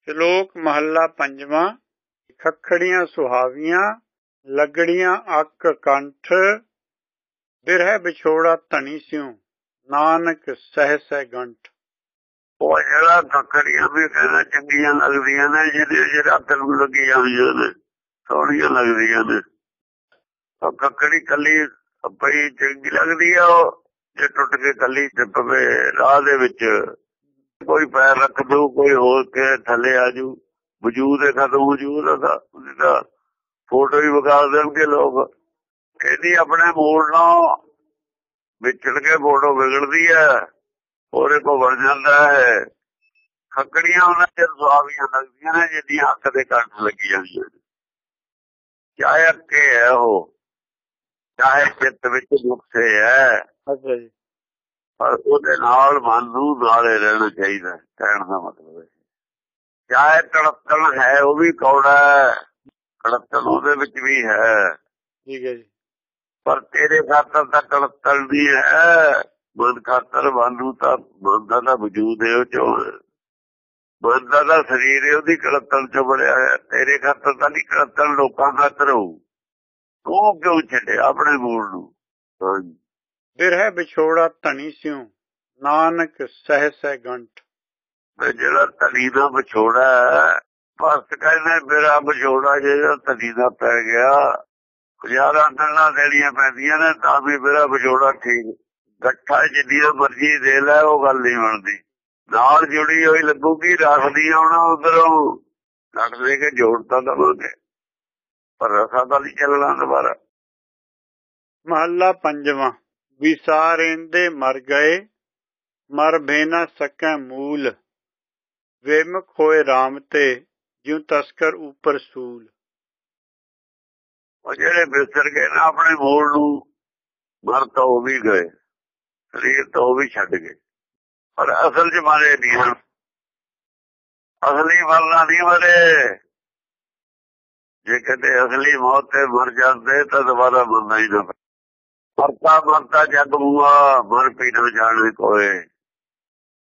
ਸ਼ਲੋਕ ਮਹੱਲਾ ਪੰਜਵਾਂ। ਖਖੜੀਆਂ ਸੁਹਾਵੀਆਂ, ਲੱਗੜੀਆਂ ਅੱਕ ਕੰਠ, ਬਿਰਹਿ ਵਿਛੋੜਾ ਧਣੀ ਸਿਉ, ਨਾਨਕ ਸਹਿ ਸਹਿ ਗੰਠ। ਉਹ ਜਿਹੜਾ ਖੱਖੜੀਆਂ ਵੀ ਕਹਿੰਦਾ, ਚੰਗੀਆਂ ਲੱਗਦੀਆਂ ਨੇ, ਜਿਹਦੇ ਜਿਹੜਾ ਤੈਨੂੰ ਲੱਗੀਆਂ ਹੋਈਆਂ ਨੇ, ਸੋਹਣੀਆਂ ਲੱਗਦੀਆਂ ਨੇ। ਉਹ ਖੱਖੜੀ ਕੱਲੀ ਪਈ ਚੰਗੀ ਲੱਗਦੀ ਆ, ਉਹ ਜੇ ਟੁੱਟ ਕੇ ਕੱਲੀ ਤੇ ਪਵੇ ਰਾਹ ਦੇ ਵਿੱਚ। ਕੋਈ ਪੈਰ ਰੱਖ ਦੂ, ਕੋਈ ਹੋਰ ਕੇ ਥੱਲੇ ਆ ਜੂ ਵਜੂਦ ਹੈ ਖਤਮ ਵਜੂਦ ਦਾ ਉਹਦਾ ਫੋਟੋ ਹੀ ਵਿਖਾ ਦੇਣਗੇ ਲੋਕ। ਇਹਦੀ ਆਪਣੇ ਮੂਲ ਨਾਲ ਵਿਚੜ ਕੇ ਫੋਟੋ ਵਿਗੜਦੀ ਹੈ। ਉਹਦੇ ਕੋ ਵੜ ਜਾਂਦਾ ਹੈ। ਖੱਕੜੀਆਂ ਉਹਨਾਂ ਦੇ ਸੁਆਵੀਆਂ ਲੱਗਦੀਆਂ ਨੇ ਜਿੱਦੀਆਂ ਹੱਥ ਦੇ ਕੰਨ ਲੱਗੀ ਜਾਂਦੀਆਂ ਚਾਹੇ ਅੱਕੇ ਹੈ ਉਹ, ਚਾਹੇ ਚਿੱਤ ਵਿੱਚ ਨੁਕਸੇ ਹੈ। ਅੱਛਾ ਜੀ। ਪਰ ਉਹਦੇ ਨਾਲ ਮਨ ਨੂੰ ਨਾਲੇ ਰਹਿਣਾ ਚਾਹੀਦਾ ਕਹਿਣ ਦਾ ਮਤਲਬ ਹੈ। ਚਾਹੇ ਤੜਪਣ ਹੈ ਉਹ ਵੀ ਕੌੜਾ ਹੈ ਤੜਪਣ ਉਹਦੇ ਵਿੱਚ ਵੀ ਹੈ। ਠੀਕ ਹੈ ਜੀ। ਪਰ ਤੇਰੇ ਖਾਤਰ ਤਾਂ ਤੜਪਣ ਨਹੀਂ ਹੈ ਮਨ ਖਾਤਰ ਨੂੰ ਤਾਂ ਮਨ ਦਾ ਵਜੂਦ ਹੈ ਉਹ ਚੋਂ। ਮਨ ਦਾ ਸਰੀਰ ਹੈ ਉਹਦੀ ਕਲਤਨ ਚ ਬੜਿਆ ਹੈ ਤੇਰੇ ਖਾਤਰ ਤਾਂ ਨਹੀਂ ਕਲਤਨ ਲੋਕਾਂ ਖਾਤਰ ਹੋਊ। ਤੂੰ ਕਿਉਂ ਛੱਡਿਆ ਆਪਣੇ ਮੂਲ ਨੂੰ? ਹਾਂਜੀ। ਬਿਰਹਿ ਵਿਛੋੜਾ ਧਣੀ ਸਿਉ ਨਾਨਕ ਸਹਿ ਸਹਿ ਗੰਠ। ਜਿਹੜਾ ਧਨੀ ਦਾ ਵਿਛੋੜਾ ਭਗਤ ਕਹਿੰਦੇ ਮੇਰਾ ਵਿਛੋੜਾ ਜਿਹੜਾ ਧਨੀ ਦਾ ਪੈ ਗਿਆ ਹਜ਼ਾਰਾਂ ਗੱਲਾਂ ਦੇਣੀਆਂ ਪੈਂਦੀਆਂ ਨੇ ਤਾਂ ਵੀ ਮੇਰਾ ਵਿਛੋੜਾ ਠੀਕ। ਗੱਠਾ ਜਿੰਨੀ ਮਰਜ਼ੀ ਦੇ ਲੈ ਉਹ ਗੱਲ ਨਹੀਂ ਬਣਦੀ। ਨਾਲ ਜੁੜੀ ਹੋਈ ਲੱਗੂਗੀ ਰੱਖਦੀ ਆਉਣਾ ਉਧਰੋਂ। ਕੱਟ ਦੇ ਕੇ ਜੋੜਤਾ ਦਵਾਂਗੇ। ਪਰ ਰਸਾ ਦਾ ਨਹੀਂ ਚੱਲਣਾ ਦੁਬਾਰਾ। ਮਹੱਲਾ ਪੰਜਵਾਂ। ਵਿਸਾਰੇਂਦੇ ਮਰ ਗਏ, ਮਰ ਭੇਨਾ ਸਕੈ ਮੂਲ। ਵੇਮਖ ਹੋਏ RAM ਤੇ, ਜਿਉ ਤਸਕਰ ਉਪਰ ਸੂਲ। ਉਹ ਜਿਹੜੇ ਵਿਸਰ ਗਏ ਨਾ ਆਪਣੇ ਮੂਲ ਨੂੰ, ਮਰ ਤਾਂ ਉਹ ਵੀ ਗਏ, ਸਰੀਰ ਤਾਂ ਉਹ ਵੀ ਛੱਡ ਗਏ। ਪਰ ਅਸਲ 'ਚ ਮਾਰੇ ਨਹੀਂ ਹਨ ਅਸਲੀ ਮਰਨਾ ਨਹੀਂ ਮਰੇ। ਜੇ ਕਦੇ ਅਸਲੀ ਮੌਤ ਤੇ ਮਰ ਜਾਂਦੇ, ਤਾਂ ਦੁਬਾਰਾ ਮਰਨਾ ਹੀ ਨਾ ਮਰਤਾ ਮਰਤਾ ਜਗ ਬੂਆ ਮਰ ਪੀ ਨਾ ਜਾਣੇ ਕੋਏ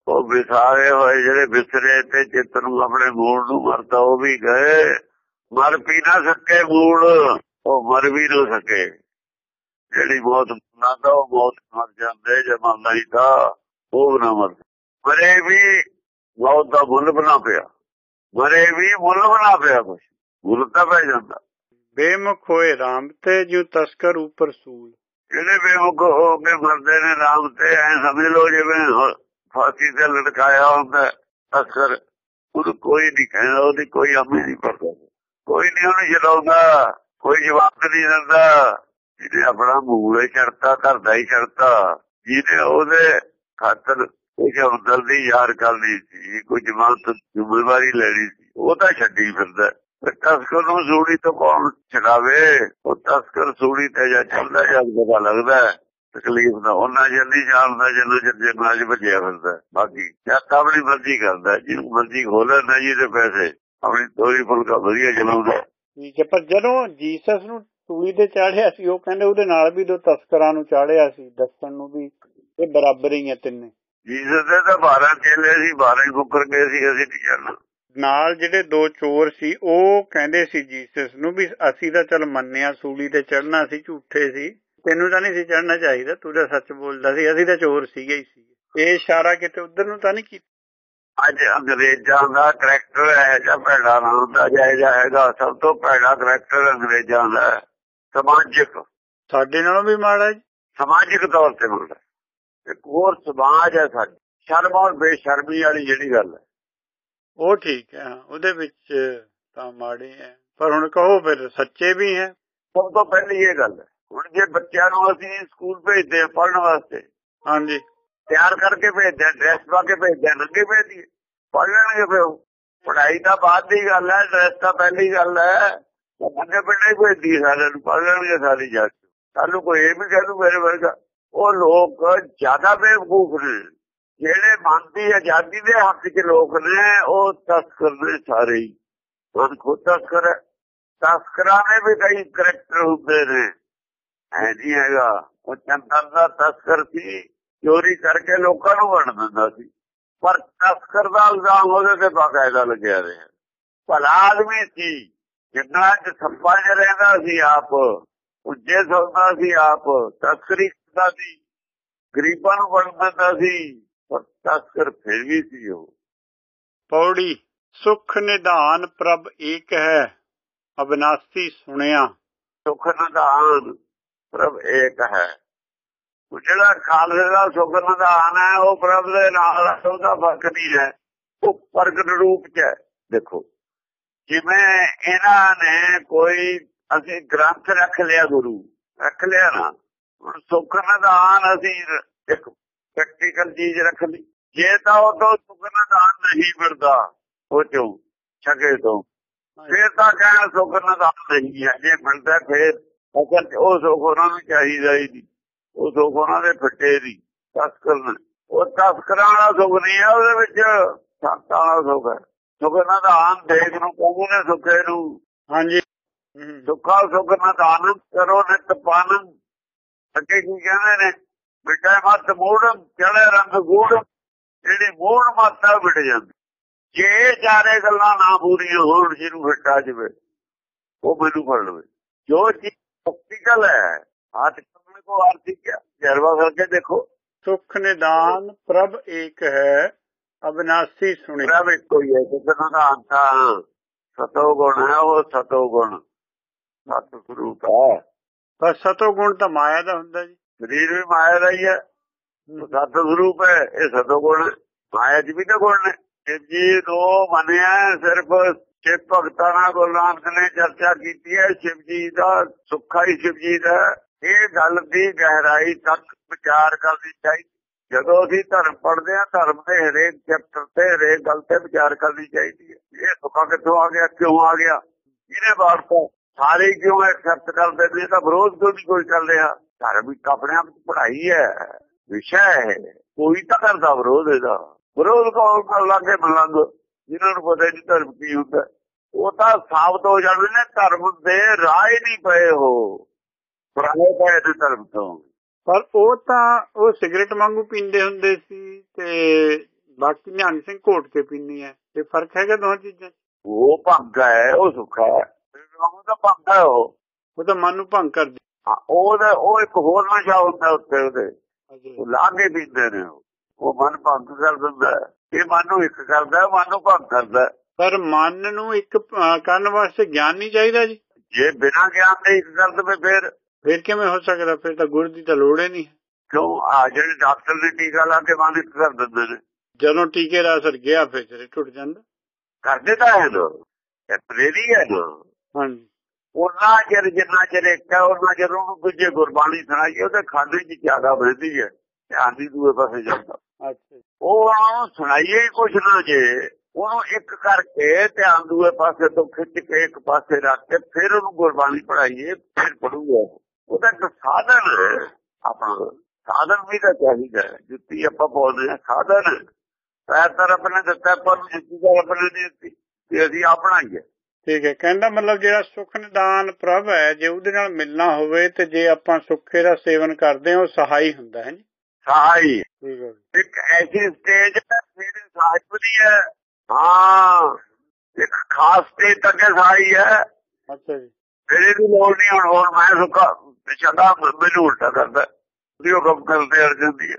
ਉਹ ਵਿਸਾਰੇ ਹੋਏ ਜਿਹੜੇ ਵਿਸਰੇ ਤੇ ਚਿੱਤ ਨੂੰ ਆਪਣੇ ਮੂਲ ਨੂੰ ਮਰਤਾ ਉਹ ਵੀ ਗਏ। ਮਰ ਪੀ ਨਾ ਸਕੇ ਮੂਲ, ਉਹ ਮਰ ਵੀ ਨਾ ਸਕੇ। ਜਿਹੜੀ ਮੌਤ ਨਾ ਉਹ ਮੌਤ ਮਰ ਜਾਂਦੇ, ਜੇ ਮਰਨਾ ਹੀ ਤਾਂ ਉਹ ਨਾ ਮਰ ਮਰੇ ਵੀ ਮੌਤ ਦਾ ਮੁੱਲ ਬਣਾ ਪਿਆ। ਮਰੇ ਵੀ ਮੁੱਲ ਬਣਾ ਪਿਆ ਕੁਛ। ਮੁੱਲ ਤਾਂ ਪੈ ਜਾਂਦਾ। ਬੇਮੁਖ ਹੋਏ RAM ਤੇ ਜਿਉ ਤਸਕਰ ਉਪਰ ਸੂਲ। ਜਿਹੜੇ ਬੇਮੁਖ ਹੋ ਕੇ ਮਰਦੇ ਨੇ ਨਾਮ ਤੇ ਐ ਸਮਝ ਲਓ, ਜਿਵੇਂ ਫਾਸੀ ਤੇ ਲਟਕਾਇਆ ਹੁੰਦਾ ਅਸਰ ਉਹ ਕੋਈ ਨਹੀਂ ਕਹਿੰਦਾ, ਉਹਦੀ ਕੋਈ ਅਮੀ ਨਹੀਂ ਪੜਦਾ ਕੋਈ ਨਹੀਂ ਉਹਨੂੰ ਛਡਾਉਂਦਾ, ਕੋਈ ਜਵਾਬ ਨਹੀਂ ਦਿੰਦਾ। ਜਿਹਨੇ ਆਪਣਾ ਮੂਲੇ ਛੜਤਾ ਕਰਦਾ ਹੀ ਛੜਤਾ ਜਿਹਨੇ ਉਹਦੇ ਖਾਤਰ ਕੋਈ ਹਮਦਰਦੀ ਯਾਰ ਕਰਨੀ ਸੀ ਕੋਈ ਜਮਾਨਤ ਜ਼ਿੰਮੇਵਾਰੀ ਲੈਣੀ ਸੀ, ਉਹ ਤਾਂ ਛੱਡੀ ਫਿਰਦਾ। ਤਸਕਰ ਨੂੰ ਸੂੜੀ ਤੋਂ ਕੌਣ ਛਡਾਵੇ? ਉਹ ਤਸਕਰ ਸੂੜੀ ਤੇ ਜਾ ਚੱਲਦਾ ਜਦ ਪਤਾ ਲੱਗਦਾ ਤਕਲੀਫ ਦਾ ਉਹਨਾਂ ਜਲਦੀ ਜਾਣਦਾ ਜਦੋਂ ਜੰਗਾਂ 'ਚ ਭੱਜਿਆ ਫਿਰਦਾ ਬਾਕੀ ਜੱਟ ਆਪਣੀ ਮਰਜ਼ੀ ਕਰਦਾ ਜਿਹਨੂੰ ਮਰਜ਼ੀ ਖੋਲੇ ਨਾ ਜੀ ਦੇ ਪੈਸੇ। ਆਪਣੀ ਤੋਰੀ ਫੁਲਕਾ ਵਧੀਆ ਚਲਾਉਂਦਾ ਠੀਕ ਹੈ ਪਰ ਜਦੋਂ ਜੀਸਸ ਨੂੰ ਸੂਲੀ ਤੇ ਚਾੜਿਆ ਸੀ ਉਹ ਕਹਿੰਦੇ ਉਹਦੇ ਨਾਲ ਵੀ ਦੋ ਤਸਕਰਾਂ ਨੂੰ ਚਾੜਿਆ ਸੀ। ਦੱਸਣ ਨੂੰ ਵੀ ਇਹ ਬਰਾਬਰ ਹੀ ਹੈ ਤਿੰਨੇ। ਜੀਸਸ ਦੇ ਤਾਂ 12 ਚੇਲੇ ਸੀ 12 ਹੀ ਮੁੱਕਰ ਗਏ ਸੀ ਅਸੀਂ ਨਹੀਂ ਜਾਣਨਾ ਨਾਲ ਜਿਹੜੇ ਦੋ ਚੋਰ ਸੀ ਉਹ ਕਹਿੰਦੇ ਸੀ ਜੀਸਸ ਨੂੰ ਵੀ ਅਸੀਂ ਤਾਂ ਚੱਲ ਮੰਨਿਆ ਸੂਲੀ ਤੇ ਚੜਨਾ ਸੀ ਝੂਠੇ ਸੀ। ਤੈਨੂੰ ਤਾਂ ਨਹੀਂ ਸੀ ਚੜਨਾ ਚਾਹੀਦਾ ਤੂੰ ਤਾਂ ਸੱਚ ਬੋਲਦਾ ਸੀ ਅਸੀਂ ਤਾਂ ਚੋਰ ਸੀਗੇ ਹੀ ਸੀ ਇਹ ਇਸ਼ਾਰਾ ਕਿਤੇ ਉਧਰ ਨੂੰ ਤਾਂ ਨਹੀਂ ਕੀਤਾ? ਅੱਜ ਅੰਗਰੇਜ਼ਾਂ ਦਾ ਕਰੈਕਟਰ ਹੈ ਜਾਂ ਭੈੜਾ ਨਾਮ ਦਾ ਜਾਇਜ਼ਾ ਹੈਗਾ ਸਭ ਤੋਂ ਭੈੜਾ ਕਰੈਕਟਰ ਅੰਗਰੇਜ਼ਾਂ ਦਾ ਸਮਾਜਿਕ। ਸਾਡੇ ਨਾਲੋਂ ਵੀ ਮਾੜਾ ਜੀ। ਸਮਾਜਿਕ ਤੌਰ ਤੇ ਹੁੰਦਾ ਇੱਕ ਹੋਰ ਸਮਾਜ ਹੈ ਸਾਡੀ। ਸ਼ਰਮ ਔਰ ਬੇਸ਼ਰਮੀ ਵਾਲੀ ਜਿਹੜੀ ਗੱਲ ਹੈ। ਉਹ ਠੀਕ ਹੈ ਉਹਦੇ ਵਿੱਚ ਤਾਂ ਮਾੜੇ ਹੈ। ਪਰ ਹੁਣ ਕਹੋ ਫਿਰ ਸੱਚੇ ਵੀ ਹੈ? ਸਭ ਤੋਂ ਪਹਿਲੀ ਇਹ ਗੱਲ ਹੈ ਹੁਣ ਜੇ ਬੱਚਿਆਂ ਨੂੰ ਅਸੀਂ ਸਕੂਲ ਭੇਜਦੇ ਪੜਨ ਵਾਸਤੇ ਹਾਂਜੀ। ਤਿਆਰ ਕਰਕੇ ਭੇਜਦੇ ਡਰੈਸ ਪਾ ਕੇ ਭੇਜਦੇ ਨੰਗੇ ਭੇਜਦੇ ਪੜ ਲੈਣਗੇ ਫਿਰ ਪੜਾਈ ਤਾਂ ਬਾਅਦ ਦੀ ਗੱਲ ਹੈ ਡਰੈਸ ਤਾਂ ਪਹਿਲੀ ਗੱਲ ਹੈ ਬੰਦੇ ਪਿੰਡੇ ਭੇਜਦੀ ਸਾਰਿਆਂ ਨੂੰ ਪੜ ਲੈਣਗੇ ਸਾਰੀ ਜੱਟ ਸਾਨੂੰ ਕੋਈ ਇਹ ਵੀ ਕਹਿ ਦੂ ਮੇਰੇ ਵਰਗਾ ਉਹ ਲੋਕ ਜ਼ਿਆਦਾ ਬੇਵਕੂਫ ਨੇ। ਜਿਹੜੇ ਮਨ ਦੀ ਆਜ਼ਾਦੀ ਦੇ ਹੱਕ 'ਚ ਲੋਕ ਨੇ, ਉਹ ਤਸਕਰ ਨੇ ਸਾਰੇ ਹੀ। ਉਹ ਖੁਦ ਤਸਕਰ ਤਸਕਰਾਂ ਨੇ ਵੀ ਕਈ ਕਰੈਕਟਰ ਹੁੰਦੇ ਨੇ। ਐ ਨਹੀਂ ਹੈਗਾ। ਉਹ ਚੰਦਨ ਦਾ ਤਸਕਰ ਸੀ, ਚੋਰੀ ਕਰਕੇ ਲੋਕਾਂ ਨੂੰ ਵੰਡ ਦਿੰਦਾ ਸੀ। ਪਰ ਤਸਕਰ ਦਾ ਇਲਜ਼ਾਮ ਉਹਦੇ ਤੇ ਬਾਕਾਇਦਾ ਲੱਗਿਆ ਰਿਹਾ। ਭਲਾ ਆਦਮੀ ਸੀ, ਜਿੰਨਾ ਚ ਸੱਪਾ ਚ ਰਹਿੰਦਾ ਸੀ ਆਪ, ਉੱਜੇ ਸੌਂਦਾ ਸੀ ਆਪ, ਤਸਕਰੀ ਕਰਦਾ ਸੀ। ਗਰੀਬਾਂ ਨੂੰ ਵੰਡ ਦਿੰਦਾ ਸੀ। ਪਰ ਤਸਕਰ ਫਿਰ ਵੀ ਸੀ ਉਹ। ਪੌੜੀ ਸੁਖ ਨਿਧਾਨ ਪ੍ਰਭ ਏਕ ਹੈ ਅਬਨਾਸੀ ਸੁਣਿਆ। ਸੁਖ ਨਿਧਾਨ ਪ੍ਰਭ ਏਕ ਹੈ। ਜਿਹੜਾ ਖਾਲਸੇ ਦਾ ਸੁਖ ਨਿਧਾਨ ਹੈ ਉਹ ਪ੍ਰਭ ਦੇ ਨਾਲ ਹੈ, ਉਹਦਾ ਫ਼ਰਕ ਨਹੀਂ ਹੈ। ਉਹ ਪ੍ਰਗਟ ਰੂਪ ਚ ਹੈ। ਦੇਖੋ ਜਿਵੇਂ ਇਹਨਾਂ ਨੇ ਕੋਈ ਅਸੀਂ ਗ੍ਰੰਥ ਰੱਖ ਲਿਆ ਗੁਰੂ ਰੱਖ ਲਿਆ ਨਾ। ਸੁਖ ਨਿਧਾਨ ਅਸੀਂ ਇੱਕ ਪ੍ਰੈਕਟੀਕਲ ਚੀਜ਼ ਰੱਖ ਲਈ। ਜੇ ਤਾਂ ਉਹ ਤੋਂ ਸੁਖ ਨਿਧਾਨ ਨਹੀਂ ਮਿਲਦਾ ਉਹ ਚੋਂ ਛਕੇ ਤੋਂ। ਫਿਰ ਤਾਂ ਕਹਿਣਾ ਸੁਖ ਨਿਧਾਨ ਨਹੀਂ ਹੈ। ਜੇ ਮਿਲਦਾ ਫਿਰ ਅਸਲ ਉਹ ਸੁਖ ਉਹਨਾਂ ਨੂੰ ਚਾਹੀਦਾ ਹੀ ਨਹੀਂ। ਉਹ ਸੁਖ ਉਹਨਾਂ ਦੇ ਫੱਟੇ ਦੀ ਤਸਕਰ ਉਹ ਤਸਕਰਾਂ ਵਾਲਾ ਸੁਖ ਨਹੀਂ ਹੈ ਉਹਦੇ ਵਿੱਚ ਸੰਤਾਂ ਵਾਲਾ ਸੁਖ ਹੈ। ਸੁਖ ਨਿਧਾਨ ਦੇਖ ਨੂੰ ਕਹਿੰਦੇ ਨੇ ਸੁਖੇ ਨੂੰ। ਹਾਂਜੀ। ਸੁੱਖਾ ਸੁਖ ਨਿਧਾਨ ਕਰੋ ਨਿਤ ਪਾਨ ਅੱਗੇ ਕੀ ਕਹਿੰਦੇ ਨੇ? ਬਿਟਾ ਮਤ ਮੂੜ ਚੜੇ ਰੰਗ ਗੂੜ ਜਿਹੜੀ ਮੂੜ ਮਾਤਾ ਵਿੜ ਜਾਂਦੀ। ਜੇ ਚਾਰੇ ਗੱਲਾਂ ਨਾ ਪੂਰੀਆਂ ਹੋਣ ਜਿਹਨੂੰ ਫਿੱਟਾ ਜਵੇ ਉਹ ਮੈਨੂੰ ਫੜ ਲਵੇ। ਜੋ ਚੀਜ਼ ਪ੍ਰੈਕਟੀਕਲ ਹੈ ਆਜ ਕਰਨੇ ਕੋ ਆਰਥਿਕ ਜਰਵਾ ਕਰਕੇ ਦੇਖੋ। ਸੁਖ ਨਿਧਾਨ ਪ੍ਰਭ ਏਕ ਹੈ ਅਬਨਾਸੀ ਸੁਣਿਆ ਪ੍ਰਭ ਇੱਕੋ ਹੀ ਹੈ ਜਿਸਨਾ ਦਾ ਅੰਤਾ ਸਤੋ ਗੁਣ ਹੈ ਉਹ ਸਤੋ ਗੁਣ। ਸਤ ਸਰੂਪ ਹੈ ਪਰ ਸਤੋ ਗੁਣ ਤਾਂ ਮਾਇਆ ਦਾ ਹੁੰਦਾ ਜੀ। ਸਰੀਰ ਵੀ ਮਾਇਆ ਦਾ ਹੀ ਹੈ। ਸਤ ਸਰੂਪ ਹੈ ਇਹ ਸਤੋ ਗੁਣ। ਮਾਇਆ ਚ ਵੀ ਤਾਂ ਗੁਣ ਨੇ। ਸ਼ਿਵ ਜੀ ਨੂੰ ਮੰਨਿਆ ਸਿਰਫ ਸ਼ਿਵ ਭਗਤਾਂ ਨਾਲ ਗੁਰੂ ਨਾਨਕ ਨੇ ਚਰਚਾ ਕੀਤੀ ਹੈ ਸ਼ਿਵ ਜੀ ਦਾ ਸੁੱਖਾ ਹੀ ਸ਼ਿਵ ਜੀ ਦਾ ਇਹ ਗੱਲ ਦੀ ਗਹਿਰਾਈ ਤੱਕ ਵਿਚਾਰ ਕਰਨੀ ਚਾਹੀਦੀ। ਜਦੋਂ ਅਸੀਂ ਧਰਮ ਪੜ੍ਹਦੇ ਹਾਂ ਧਰਮ ਦੇ ਹਰੇਕ ਚੈਪਟਰ ਤੇ ਹਰੇਕ ਗੱਲ ਤੇ ਵਿਚਾਰ ਕਰਨੀ ਚਾਹੀਦੀ ਹੈ। ਇਹ ਸੁੱਖਾ ਕਿੱਥੋਂ ਆ ਗਿਆ ਕਿਉਂ ਆ ਗਿਆ? ਇਹਨੇ ਵਾਸਤੇ ਸਾਰੇ ਕਿਉਂ ਐਕਸੈਪਟ ਕਰਦੇ ਨੇ? ਤਾਂ ਵਿਰੋਧ ਕਿਉਂ ਨਹੀਂ ਕੋਈ ਕਰ ਰਿਹਾ? ਧਰਮ ਇੱਕ ਆਪਣੇ ਆਪ ਚ ਪੜ੍ਹਾਈ ਹੈ ਵਿਸ਼ਾ ਹੈ ਕੋਈ ਤਾਂ ਕਰਦਾ ਵਿਰੋਧ ਇਹਦਾ। ਵਿਰੋਧ ਕੌਣ ਕਰ ਲਾਗੇ ਮਲੰਗ ਜਿਨ੍ਹਾਂ ਨੂੰ ਪਤਾ ਨਹੀਂ ਧਰਮ ਕੀ ਹੁੰਦਾ। ਉਹ ਤਾਂ ਸਾਬਤ ਹੋ ਜਾਂਦੇ ਨੇ ਧਰਮ ਦੇ ਰਾਹ ਹੀ ਨਹੀਂ ਪਏ ਹੋ ਪੁਰਾਣੇ ਪਏ ਨੇ ਧਰਮ ਤੋਂ। ਪਰ ਉਹ ਤਾਂ ਉਹ ਸਿਗਰਟ ਵਾਂਗੂ ਪੀਂਦੇ ਹੁੰਦੇ ਸੀ ਤੇ ਬਾਕੀ ਨਿਹੰਗ ਸਿੰਘ ਘੋਟ ਕੇ ਪੀਂਦੀ ਹੈ। ਤੇ ਫ਼ਰਕ ਹੈਗਾ ਦੋਹਾਂ ਚੀਜ਼ਾਂ? ਉਹ ਭੰਗ ਹੈ ਉਹ ਸੁੱਖਾ ਹੈ। ਉਹ ਤਾਂ ਭੰਗ ਹੈ ਉਹ। ਉਹ ਤਾਂ ਮਨ ਨੂੰ ਭੰਗ ਕਰਦੀ ਉਹਦਾ ਉਹ ਇੱਕ ਹੋਰ ਨਸ਼ਾ ਹੁੰਦਾ ਉੱਤੇ ਉਹਦੇ। ਉਹ ਲਾ ਕੇ ਪੀਂਦੇ ਨੇ ਉਹ। ਮਨ ਭੰਗ ਕਰ ਦਿੰਦਾ। ਇਹ ਮਨ ਨੂੰ ਇੱਕ ਕਰਦਾ ਮਨ ਨੂੰ ਭੰਗ ਕਰਦਾ। ਪਰ ਮਨ ਨੂੰ ਇੱਕ ਕਰਨ ਵਾਸਤੇ ਗਿਆਨ ਨਹੀਂ ਚਾਹੀਦਾ ਜੀ। ਜੇ ਬਿਨਾਂ ਗਿਆਨ ਦੇ ਇੱਕ ਕਰ ਦਵੇ ਫਿਰ? ਫਿਰ ਕਿਵੇਂ ਹੋ ਸਕਦਾ? ਫਿਰ ਤਾਂ ਗੁਰ ਦੀ ਤਾਂ ਲੋੜ ਹੀ ਨਹੀਂ। ਕਿਉਂ? ਆ ਜਿਹੜੇ ਡਾਕਟਰ ਨੇ ਟੀਕਾ ਲਾ ਕੇ ਮਨ ਇੱਕ ਕਰ ਦਿੰਦੇ ਨੇ। ਜਦੋਂ ਟੀਕੇ ਦਾ ਅਸਰ ਗਿਆ ਫਿਰ ਟੁੱਟ ਜਾਂਦਾ। ਕਰਦੇ ਤਾਂ ਹੈ ਨਾ ਇਹ ਪ੍ਰੇਰੀ ਹੈ ਨਾ ਹਾਂਜੀ। ਉਹਨਾਂ ਚਿਰ ਜਿੰਨਾ ਚਿਰ ਇੱਕ ਹੈ ਉਹਨਾਂ ਚਿਰ ਉਹਨੂੰ ਦੂਜੇ ਗੁਰਬਾਣੀ ਸੁਣਾਈ ਉਹਦੇ ਖਾਦੇ 'ਚ ਜ਼ਿਆਦਾ ਵਧਦੀ ਹੈ ਧਿਆਨ ਦੀ ਦੂਏ ਪਾਸੇ ਜਾਂਦਾ। ਉਹ ਨੂੰ ਸੁਣਾਈਏ ਕੁਛ ਨਾ ਜੇ ਉਹਨੂੰ ਇੱਕ ਕਰਕੇ ਧਿਆਨ ਦੂਏ ਪਾਸੇ ਤੋਂ ਖਿੱਚ ਕੇ ਇੱਕ ਪਾਸੇ ਰੱਖ ਕੇ ਫਿਰ ਉਹਨੂੰ ਗੁਰਬਾਣੀ ਪੜਾਈਏ ਫਿਰ ਪੜੂਗਾ ਉਹਦਾ ਇੱਕ ਸਾਧਨ ਆਪਣਾ ਸਾਧਨ ਵੀ ਤਾਂ ਚਾਹੀਦਾ। ਜੁੱਤੀ ਆਪਾਂ ਪਾਉਂਦੇ ਹਾਂ ਸਾਧਨ। ਪੈਰ ਤਾਂ ਨੇ ਦਿੱਤਾ ਪਰ ਜੁੱਤੀ ਨੇ ਨਹੀਂ ਦਿੱਤੀ ਤੇ ਅਸੀਂ ਆਪਣਾ ਹੀ ਹੈ ਠੀਕ ਹੈ। ਕਹਿੰਦਾ ਮਤਲਬ ਜਿਹੜਾ ਸੁਖ ਨਿਦਾਨ ਪ੍ਰਭ ਹੈ ਜੇ ਉਹਦੇ ਨਾਲ ਮਿਲਣਾ ਹੋਵੇ ਤੇ ਜੇ ਆਪਾਂ ਸੁੱਖੇ ਦਾ ਸੇਵਨ ਕਰਦੇ ਹਾਂ ਉਹ ਸਹਾਈ ਹੁੰਦਾ ਹੈ ਜੀ? ਸਹਾਈ। ਇੱਕ ਐਸੀ ਸਟੇਜ ਮੇਰੇ ਸਾਹਿਬ ਦੀ ਹੈ। ਹਾਂ ਇੱਕ ਖਾਸ ਸਟੇਜ ਤੱਕ ਸਹਾਈ ਹੈ। ਅੱਛਾ ਜੀ। ਮੇਰੇ ਦੀ ਲੋੜ ਨਹੀਂ ਹੁਣ ਹੁਣ ਮੈਂ ਸੁੱਕਾ ਪਿਛਲਾ ਮੈਨੂੰ ਉਲਟਾ ਕਰਦਾ। ਵੀ ਉਹ ਕੰਮ ਕਰਦੇ ਅੜ ਜਾਂਦੀ ਹੈ।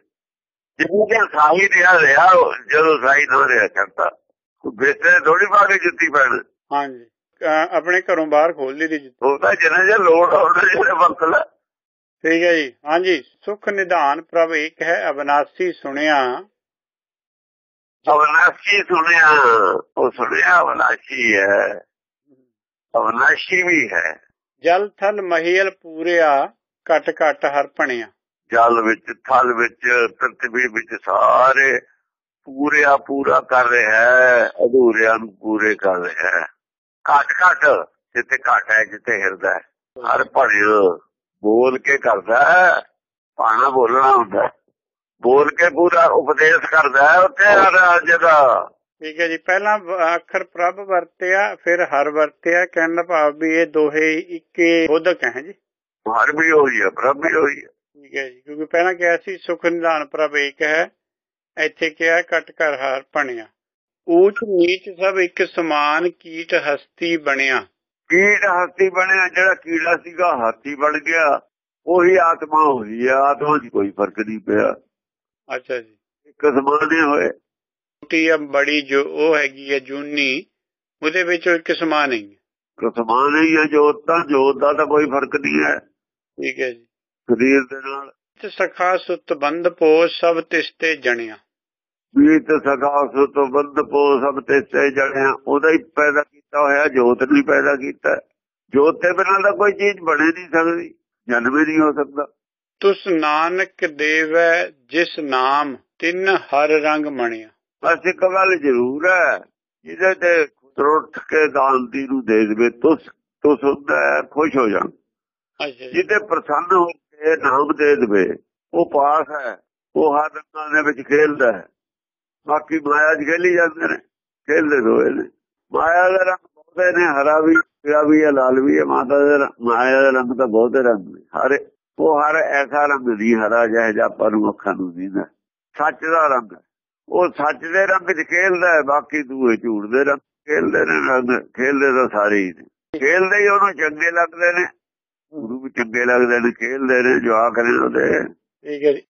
ਜਿੰਨੀ ਕਿ ਸਾਹੀ ਰਿਹਾ ਰਿਹਾ ਜਦੋਂ ਸਾਹੀ ਨਾ ਰਿਹਾ ਕਰਦਾ। ਕੋਈ ਥੋੜੀ ਪਾ ਕੇ ਜੁੱਤੀ ਪੈਣ। ਹਾਂਜੀ। ਆਪਣੇ ਘਰੋਂ ਬਾਹਰ ਖੋਲ ਲਈ ਦੀ ਜੁੱਤੀ। ਜਿੰਨਾ ਜੇ ਲੋੜ ਹੋਣਾ ਜਿਹੜੇ ਵਕਤ ਲੈ ਠੀਕ ਹੈ ਜੀ। ਹਾਂਜੀ ਸੁਖ ਨਿਦਾਨ ਪ੍ਰਭ ਇੱਕ ਹੈ ਅਬਨਾਸੀ ਸੁਣਿਆ। ਅਵਨਾਸ਼ੀ ਸੁਣਿਆ ਉਹ ਸੁਣਿਆ ਅਵਨਾਸ਼ੀ ਹੈ। ਅਵਨਾਸ਼ੀ ਵੀ ਹੈ। ਜਲ ਥਲ ਮਹੀਲ ਪੂਰਿਆ ਘਟ ਘਟ ਹਰ ਭਣਿਆ। ਜਲ ਵਿੱਚ ਥਲ ਵਿੱਚ ਪ੍ਰਥਵੀ ਵਿੱਚ ਸਾਰੇ ਪੂਰਿਆ ਪੂਰਾ ਕਰ ਰਿਹਾ ਹੈ ਅਧੂਰਿਆਂ ਨੂੰ ਪੂਰੇ ਕਰ ਰਿਹਾ ਹੈ। ਘਟ ਘਟ ਜਿੱਥੇ ਘਟ ਹੈ ਜਿੱਥੇ ਹਿਰਦਾ ਹੈ। ਹਰ ਭੜਿਓ ਬੋਲ ਕੇ ਕਰਦਾ ਹੈ ਪਾਣਾ ਬੋਲਣਾ ਹੁੰਦਾ। ਬੋਲ ਕੇ ਪੂਰਾ ਉਪਦੇਸ਼ ਕਰਦਾ ਹੈ ਉੱਥੇ ਹਰ ਜਗ੍ਹਾ ਠੀਕ ਹੈ ਜੀ ਪਹਿਲਾਂ ਅੱਖਰ ਪ੍ਰਭ ਵਰਤਿਆ ਫਿਰ ਹਰ ਵਰਤਿਆ ਕਹਿਣ ਦਾ ਭਾਵ ਵੀ ਇਹ ਦੋਹੇ ਇੱਕੇ ਬੋਧਕ ਹੈ ਜੀ। ਹਰ ਵੀ ਹੋਈ ਹੈ ਪ੍ਰਭ ਵੀ ਹੋਈ ਹੈ। ਠੀਕ ਹੈ ਜੀ ਕਿਉਂਕਿ ਪਹਿਲਾਂ ਕਿਹਾ ਸੀ ਸੁਖ ਨਿਦਾਨ ਪ੍ਰਭ ਇੱਕ ਹੈ ਇੱਥੇ ਕਿਹਾ ਕਟ ਕਰ ਹਾਰ ਬਣਿਆ ਊਚ ਨੀਚ ਸਭ ਇੱਕ ਸਮਾਨ ਕੀਟ ਹਸਤੀ ਬਣਿਆ। ਕੀਟ ਹਾਥੀ ਬਣਿਆ ਜਿਹੜਾ ਕੀੜਾ ਸੀਗਾ ਹਾਥੀ ਬਣ ਗਿਆ ਉਹੀ ਆਤਮਾ ਹੋਈ ਆ ਆਤਮਾ 'ਚ ਕੋਈ ਫ਼ਰਕ ਨਹੀਂ ਪਿਆ। ਅੱਛਾ ਜੀ। ਇੱਕ ਸਮਾਨੇ ਹੋਏ। ਛੋਟੀ ਆ ਬੜੀ ਜੋ ਉਹ ਹੈਗੀ ਹੈ ਜੂਨੀ ਉਹਦੇ ਵਿੱਚ ਇੱਕ ਸਮਾਨ ਨਹੀਂ ਹੈ ਕਸਮਾਨ ਹੀ ਆ ਜੋਤ ਤਾਂ ਜੋਤ ਦਾ ਤਾਂ ਕੋਈ ਫ਼ਰਕ ਨਹੀਂ ਹੈ। ਠੀਕ ਹੈ ਜੀ। ਸਰੀਰ ਦੇ ਨਾਲ। ਸਖਾ ਸੁਤ ਬੰਦ ਪੋਸ ਸਭ ਤਿਸਤੇ ਜਣਿਆ। ਵੀਤ ਸਖਾ ਸੁਤ ਬੰਦ ਪੋ ਸਭ ਤੇ ਸੇ ਜੜਿਆ ਉਹਦਾ ਹੀ ਪੈਦਾ ਕੀਤਾ ਹੋਇਆ ਜੋਤ ਨਹੀਂ ਪੈਦਾ ਕੀਤਾ। ਜੋਤ ਦੇ ਬਿਨਾਂ ਤਾਂ ਕੋਈ ਚੀਜ਼ ਬਣੇ ਨਹੀਂ ਸਕਦੀ ਜਨਮ ਨਹੀਂ ਹੋ ਸਕਦਾ। ਤੁਸ ਨਾਨਕ ਦੇਵੈ ਜਿਸ ਨਾਮ ਤਿੰਨ ਹਰ ਰੰਗ ਮਣਿਆ। ਬਸ ਇੱਕ ਗੱਲ ਜ਼ਰੂਰ ਹੈ ਜਿਹਦੇ ਤੇ ਤਰੁੱਠ ਕੇ ਗਾਂਧੀ ਨੂੰ ਦੇ ਦੇਵੇ ਤੁਸ ਤੁਸ ਹੁੰਦਾ ਖੁਸ਼ ਹੋ ਜਾਣ। ਜਿਹਦੇ ਪ੍ਰਸੰਨ ਹੋ ਕੇ ਨਾਮ ਦੇ ਦੇਵੇ ਉਹ ਪਾਸ ਹੈ ਉਹ ਹਰ ਰੰਗਾਂ ਦੇ ਵਿੱਚ ਖੇਲਦਾ ਹੈ। ਬਾਕੀ ਮਾਇਆ 'ਚ ਖੇਲੀ ਜਾਂਦੇ ਨੇ, ਖੇਲਦੇ ਦੋਏ ਨੇ। ਮਾਇਆ ਦੇ ਰੰਗ ਬਹੁਤੇ ਨੇ, ਹਰਾ ਵੀ, ਪੀਲਾ ਵੀ ਹੈ, ਲਾਲ ਵੀ ਹੈ, ਮਾਤਾ ਦੇ ਮਾਇਆ ਦੇ ਰੰਗ ਤਾਂ ਬਹੁਤੇ ਰੰਗ ਨੇ। ਹਰ ਉਹ ਹਰ ਐਸਾ ਰੰਗ ਨਹੀਂ ਹਰਾ ਜਿਹੇ ਜਿਹਾ ਆਪਾਂ ਨੂੰ ਅੱਖਾਂ ਨੂੰ ਦਿੰਦਾ। ਸੱਚ ਦਾ ਰੰਗ ਹੈ। ਉਹ ਸੱਚ ਦੇ ਰੰਗ 'ਚ ਖੇਲਦਾ ਹੈ, ਬਾਕੀ ਦੂਏ ਝੂਠ ਦੇ ਰੰਗ ਖੇਲਦੇ ਨੇ, ਰੰਗ ਖੇਲਦੇ ਤਾਂ ਸਾਰੇ ਹੀ ਨੇ। ਖੇਲਦੇ ਹੀ ਉਹਨੂੰ ਚੰਗੇ ਲੱਗਦੇ ਨੇ ਗੁਰੂ ਵੀ ਚੰਗੇ ਲੱਗਦੇ ਨੇ, ਖੇਲਦੇ ਨੇ, ਜਵਾਕ ਨੇ ਉਹਦੇ। ਠੀਕ ਹੈ ਜੀ।